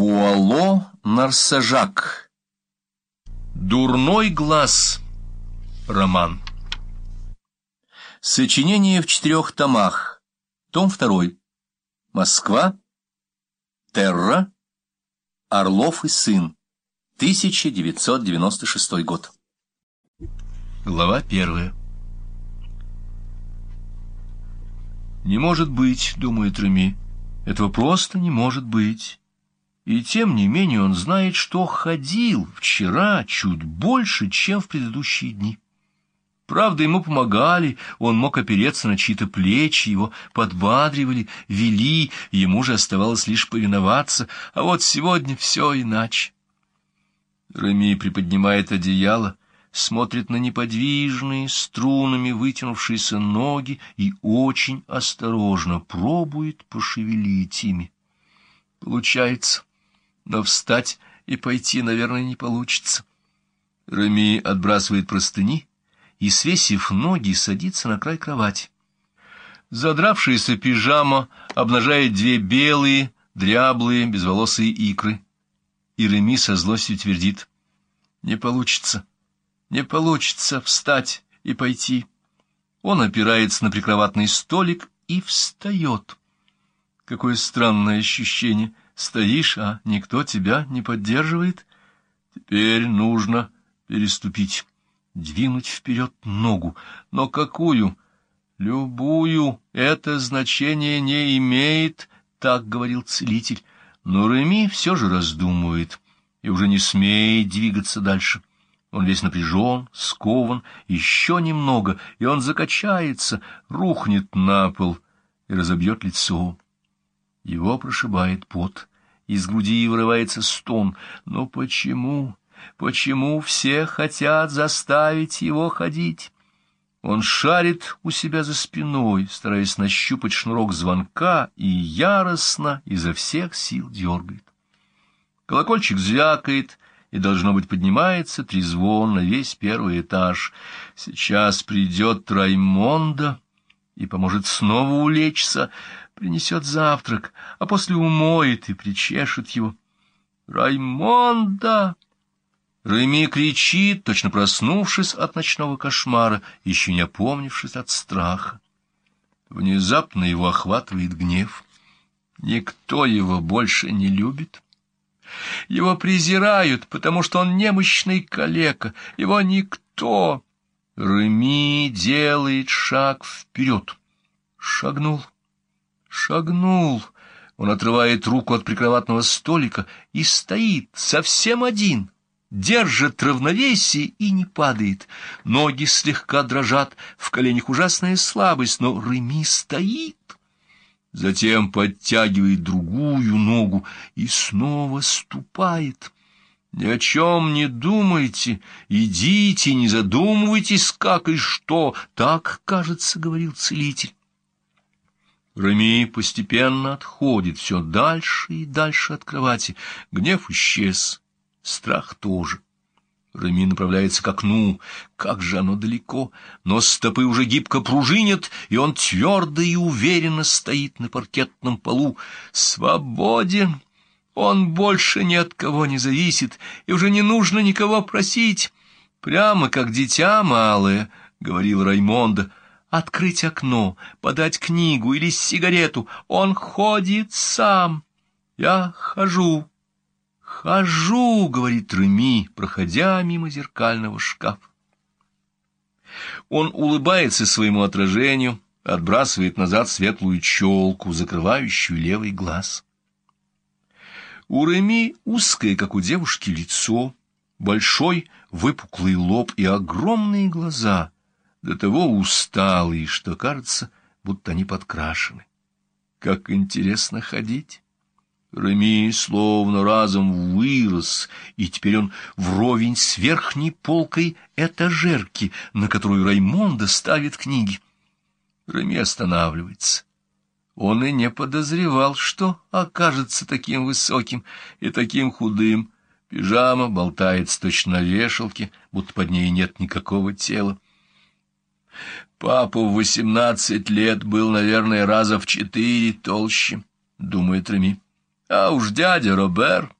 Буало Нарсажак. Дурной глаз. Роман. Сочинение в четырех томах. Том второй. Москва. Терра. Орлов и сын. 1996 год. Глава первая. «Не может быть», — думает Реми, — «этого просто не может быть». И тем не менее он знает, что ходил вчера чуть больше, чем в предыдущие дни. Правда, ему помогали, он мог опереться на чьи-то плечи, его подбадривали, вели, ему же оставалось лишь повиноваться, а вот сегодня все иначе. Рами приподнимает одеяло, смотрит на неподвижные, струнами вытянувшиеся ноги и очень осторожно пробует пошевелить ими. Получается но встать и пойти, наверное, не получится. Рами отбрасывает простыни и, свесив ноги, садится на край кровати. Задравшаяся пижама обнажает две белые, дряблые, безволосые икры. И Реми со злостью твердит. Не получится, не получится встать и пойти. Он опирается на прикроватный столик и встает. Какое странное ощущение Стоишь, а никто тебя не поддерживает. Теперь нужно переступить, двинуть вперед ногу. Но какую? Любую. Это значение не имеет, так говорил целитель. Но Реми все же раздумывает и уже не смеет двигаться дальше. Он весь напряжен, скован, еще немного, и он закачается, рухнет на пол и разобьет лицо. Его прошибает пот. Из груди вырывается стон. Но почему, почему все хотят заставить его ходить? Он шарит у себя за спиной, стараясь нащупать шнурок звонка, и яростно изо всех сил дергает. Колокольчик звякает, и, должно быть, поднимается трезвон на весь первый этаж. Сейчас придет Раймонда и поможет снова улечься, принесет завтрак, а после умоет и причешет его. «Раймонда!» Реми кричит, точно проснувшись от ночного кошмара, еще не опомнившись от страха. Внезапно его охватывает гнев. Никто его больше не любит. Его презирают, потому что он немощный калека. Его никто. Реми делает шаг вперед. Шагнул Шагнул. Он отрывает руку от прикроватного столика и стоит совсем один, держит равновесие и не падает. Ноги слегка дрожат, в коленях ужасная слабость, но Реми стоит. Затем подтягивает другую ногу и снова ступает. Ни о чем не думайте, идите, не задумывайтесь, как и что, так, кажется, говорил целитель. Рами постепенно отходит все дальше и дальше от кровати. Гнев исчез, страх тоже. Рами направляется к окну. Как же оно далеко! Но стопы уже гибко пружинят, и он твердо и уверенно стоит на паркетном полу. Свободен! Он больше ни от кого не зависит, и уже не нужно никого просить. Прямо как дитя малое, — говорил Раймонда, — открыть окно, подать книгу или сигарету. Он ходит сам. Я хожу. «Хожу», — говорит Реми, проходя мимо зеркального шкафа. Он улыбается своему отражению, отбрасывает назад светлую челку, закрывающую левый глаз. У Реми узкое, как у девушки, лицо, большой выпуклый лоб и огромные глаза — до того усталые, что кажется, будто они подкрашены. Как интересно ходить! Реми словно разом вырос, и теперь он вровень с верхней полкой этажерки, на которую Раймонда ставит книги. Реми останавливается. Он и не подозревал, что окажется таким высоким и таким худым. Пижама болтается точно на вешалке, будто под ней нет никакого тела. Папа в восемнадцать лет был, наверное, раза в четыре толще, думает Реми. А уж дядя Робер...